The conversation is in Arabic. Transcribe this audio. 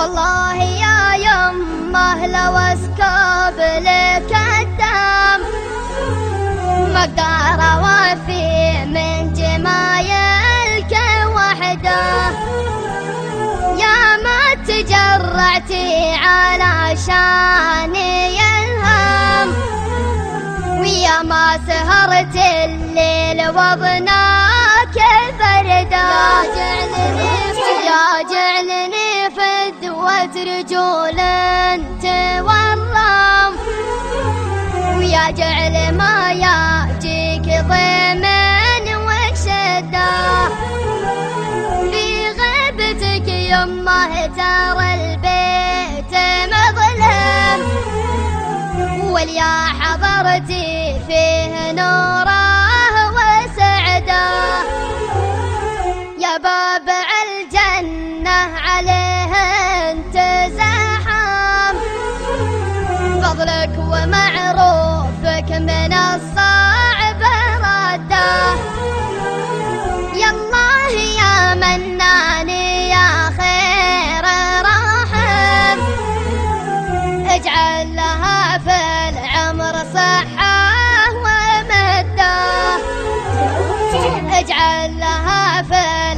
والله يا يمه لو اسكب لك الدم. ما أقدر اوفي من جمايلك وحده. يا ما تجرعتي علشاني الهم ويا ما سهرت الليل وضناك فدوة رجول انت والله ويا جعل ما يجيك ضيمن وشده. في غيبتك يمه ترى البيت مظلم. واليا حضرتي فيه نوره وسعده. يا باب فضلك ومعروفك من الصعب رده. يا الله يا منان يا خير رحم اجعل لها في العمر صحة ومدة. اجعل لها في